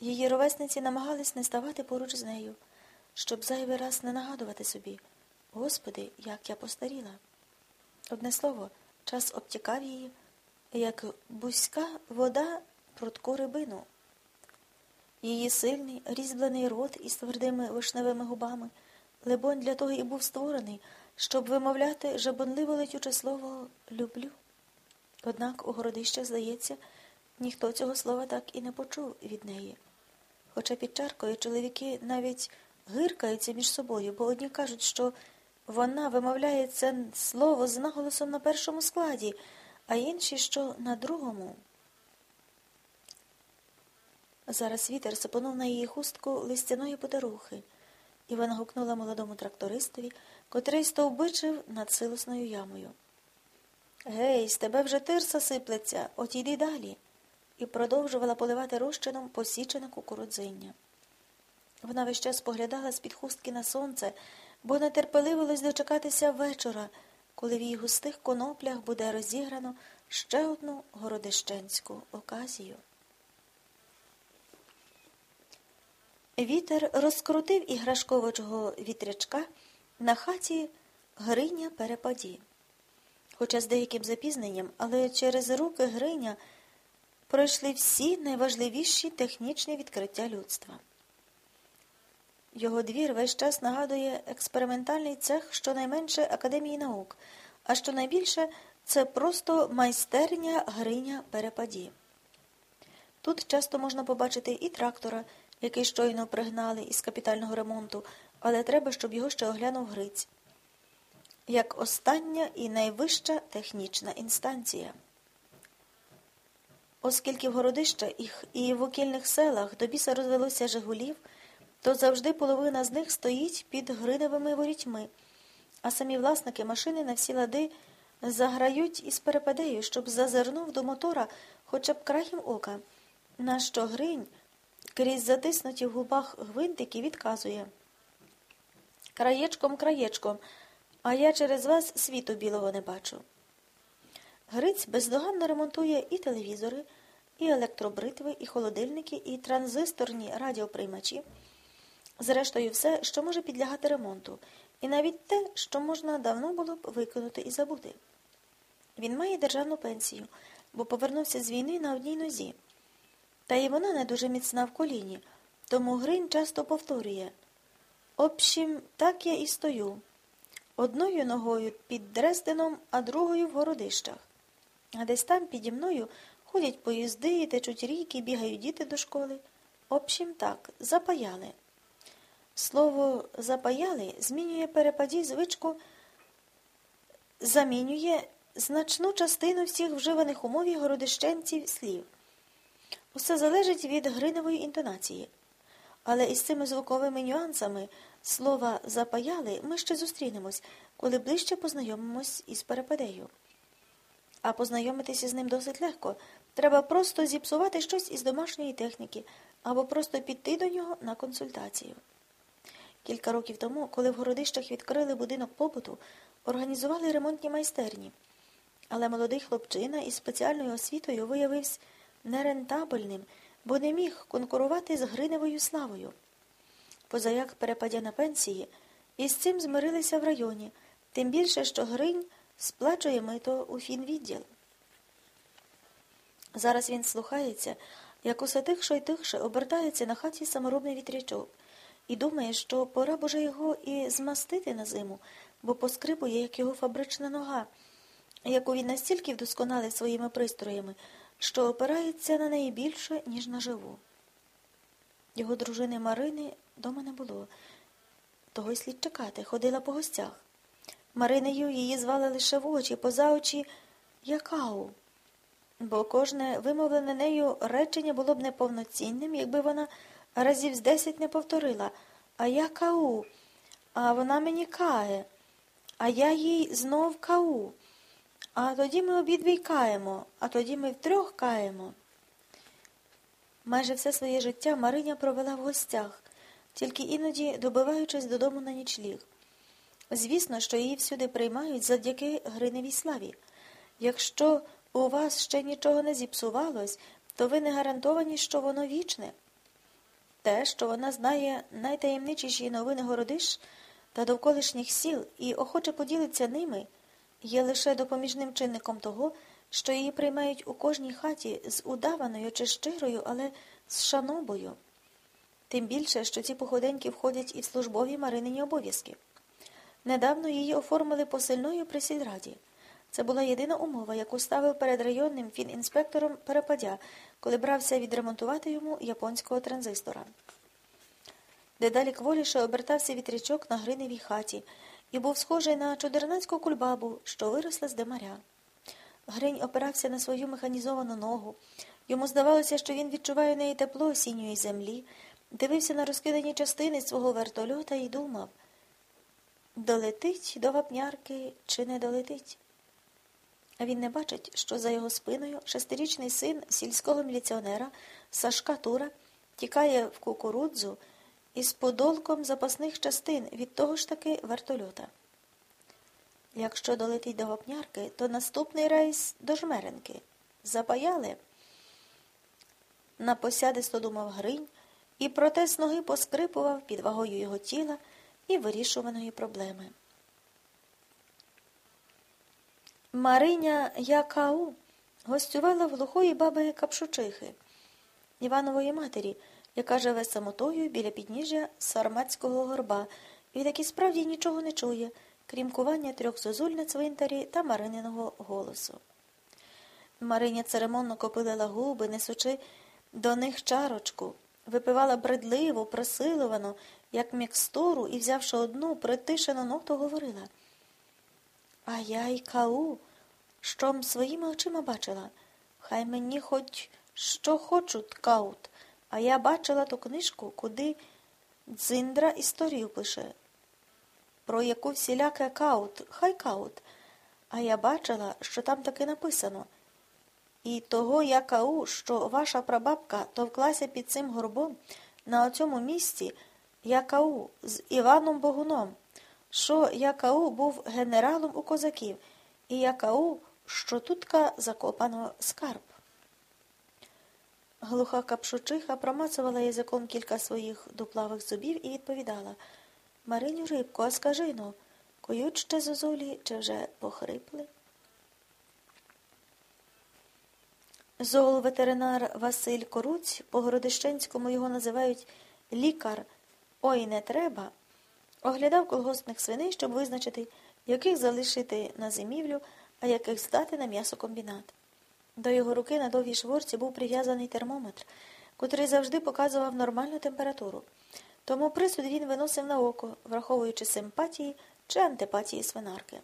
Її ровесниці намагались не ставати поруч з нею, щоб зайвий раз не нагадувати собі Господи, як я постаріла. Одне слово, час обтікав її, як бузька вода прутку рибину. Її сильний, різьблений рот із твердими вишневими губами, либонь для того і був створений, щоб вимовляти жабонливо летюче слово люблю. Однак у городищах, здається, ніхто цього слова так і не почув від неї. Хоча під чаркою чоловіки навіть гиркаються між собою, бо одні кажуть, що вона вимовляє це слово з наголосом на першому складі, а інші, що на другому. Зараз вітер сипонув на її хустку листяної подарухи, і вона гукнула молодому трактористові, котрий стовбичив над силосною ямою. Гей, з тебе вже тирса сиплеться, от іди далі, і продовжувала поливати розчином посічене кукурудзиння. Вона весь час поглядала з-під хустки на сонце, бо нетерпеливилось дочекатися вечора, коли в її густих коноплях буде розіграно ще одну городищенську оказію. Вітер розкрутив іграшкового вітрячка на хаті Гриня Перепаді. Хоча з деяким запізненням, але через руки Гриня пройшли всі найважливіші технічні відкриття людства. Його двір весь час нагадує експериментальний цех щонайменше Академії наук, а щонайбільше це просто майстерня Гриня Перепаді. Тут часто можна побачити і трактора, який щойно пригнали із капітального ремонту, але треба, щоб його ще оглянув Гриць. Як остання і найвища технічна інстанція. Оскільки в городищах і в окільних селах до біса розвелося Жигулів, то завжди половина з них стоїть під гриневими ворітьми, а самі власники машини на всі лади заграють із перепадею, щоб зазирнув до мотора хоча б краєм ока, на що гринь крізь затиснуті в губах гвинтики відказує. Краєчком, краєчком, а я через вас світу білого не бачу. Гриць бездоганно ремонтує і телевізори, і електробритви, і холодильники, і транзисторні радіоприймачі. Зрештою, все, що може підлягати ремонту, і навіть те, що можна давно було б викинути і забути. Він має державну пенсію, бо повернувся з війни на одній нозі. Та й вона не дуже міцна в коліні, тому Гринь часто повторює Общим, так я і стою. Одною ногою під Дрезденом, а другою в городищах. А десь там піді мною ходять поїзди, течуть ріки, бігають діти до школи. Общим так, запаяли. Слово запаяли змінює перепаді звичку, замінює значну частину всіх вживаних умові городищенців слів. Усе залежить від гриневої інтонації. Але із цими звуковими нюансами слова запаяли ми ще зустрінемось, коли ближче познайомимось із перепадею. А познайомитися з ним досить легко. Треба просто зіпсувати щось із домашньої техніки або просто піти до нього на консультацію. Кілька років тому, коли в городищах відкрили будинок побуту, організували ремонтні майстерні. Але молодий хлопчина із спеціальною освітою виявився нерентабельним, бо не міг конкурувати з Гриневою славою. Позаяк перепадя на пенсії, і з цим змирилися в районі, тим більше, що Гринь сплачує мито у фінвідділ. Зараз він слухається, як усе тихше й тихше обертається на хаті саморобний вітрячок, і думає, що пора б уже його і змастити на зиму, бо поскрипує, як його фабрична нога, яку він настільки вдосконалив своїми пристроями, що опирається на неї більше, ніж на живу. Його дружини Марини дома не було. Того й слід чекати, ходила по гостях. Маринею її звали лише в очі, поза очі Якау, бо кожне вимовлене нею речення було б неповноцінним, якби вона разів з десять не повторила А я кау, а вона мені кає, а я їй знов кау. А тоді ми обидві каємо, а тоді ми втрьох каємо. Майже все своє життя Мариня провела в гостях, тільки іноді добиваючись додому на нічліг. Звісно, що її всюди приймають завдяки Гриневій славі. Якщо у вас ще нічого не зіпсувалось, то ви не гарантовані, що воно вічне. те, що вона знає найтаємничіші новини городиш та довколишніх сіл і охоче поділиться ними, є лише допоміжним чинником того, що її приймають у кожній хаті з удаваною чи щирою, але з шанобою. Тим більше, що ці походеньки входять і в службові Маринині обов'язки. Недавно її оформили посильною при сільраді. Це була єдина умова, яку ставив перед районним фінінспектором Перепадя, коли брався відремонтувати йому японського транзистора. Дедалі кволіше обертався вітрячок на гриневій хаті і був схожий на чудернацьку кульбабу, що виросла з демаря. Гринь опирався на свою механізовану ногу. Йому здавалося, що він відчуває в неї тепло осінньої землі, дивився на розкидані частини свого вертольота і думав долетить до вапнярки чи не долетить. А він не бачить, що за його спиною шестирічний син сільського міліціонера Сашка Тура тікає в кукурудзу із подолком запасних частин від того ж таки вертольота. Якщо долетить до вапнярки, то наступний рейс до жмеренки. Запаяли. На посядисто думав Гринь, і протез ноги поскрипував під вагою його тіла і вирішуваної проблеми. Мариня Якау гостювала в глухої баби Капшучихи, Іванової матері, яка живе самотою біля підніжжя Сарматського горба, і від якій справді нічого не чує, крім кування трьох зозуль на цвинтарі та Марининого голосу. Мариня церемонно копилила губи, несучи до них чарочку, випивала бредливо, просилувано, як мікстуру, і, взявши одну притишену ноту, говорила. А я й кау, що своїми очима бачила. Хай мені хоч що хочуть кажуть, а я бачила ту книжку, куди дзиндра історію пише. Про яку всіляке каут, хай каут. А я бачила, що там таки написано. І того я кау, що ваша прабабка товклася під цим горбом на оцьому місці я кау з Іваном Богуном, що Якау був генералом у козаків, і Якау, що тутка закопано скарб. Глуха капшучиха промацувала язиком кілька своїх дуплавих зубів і відповідала Мариню рибко, а скажи ну, коють ще зозулі, чи вже похрипли? Зоолветеринар Василь Коруць, по Городищенському його називають лікар. Ой, не треба. Оглядав колгоспних свиней, щоб визначити, яких залишити на зимівлю, а яких здати на м'ясокомбінат. До його руки на довгій шворці був прив'язаний термометр, котрий завжди показував нормальну температуру. Тому присуд він виносив на око, враховуючи симпатії чи антипатії свинарки.